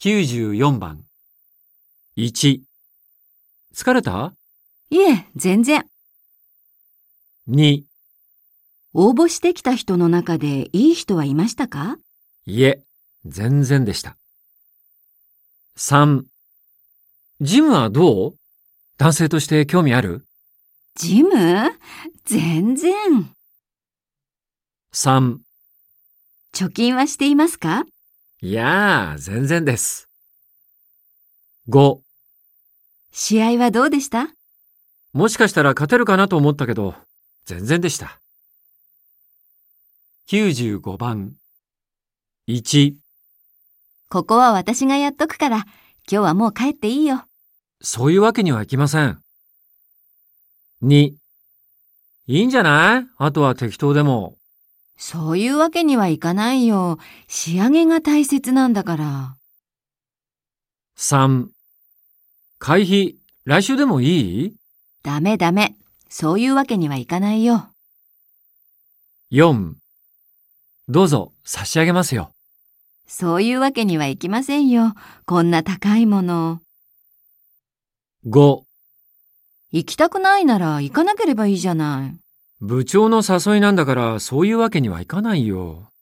94番。1、疲れた？いえ、全然。?2、応募してきた人の中でいい人はいましたか？いえ、全然でした。3、ジムはどう？男性として興味ある？ジム？全然。?3、貯金はしていますか？いやー、全然です。5、試合はどうでした？もしかしたら勝てるかなと思ったけど、全然でした。95番。1、ここは私がやっとくから、今日はもう帰っていいよ。そういうわけにはいきません。2、いいんじゃない？あとは適当でも。そういうわけにはいかないよ。仕上げが大切なんだから。3、会費、来週でもいい？ダメダメ。そういうわけにはいかないよ。?4、どうぞ差し上げますよ。そういうわけにはいきませんよ。こんな高いもの。5、行きたくないなら行かなければいいじゃない。部長の誘いなんだからそういうわけにはいかないよ。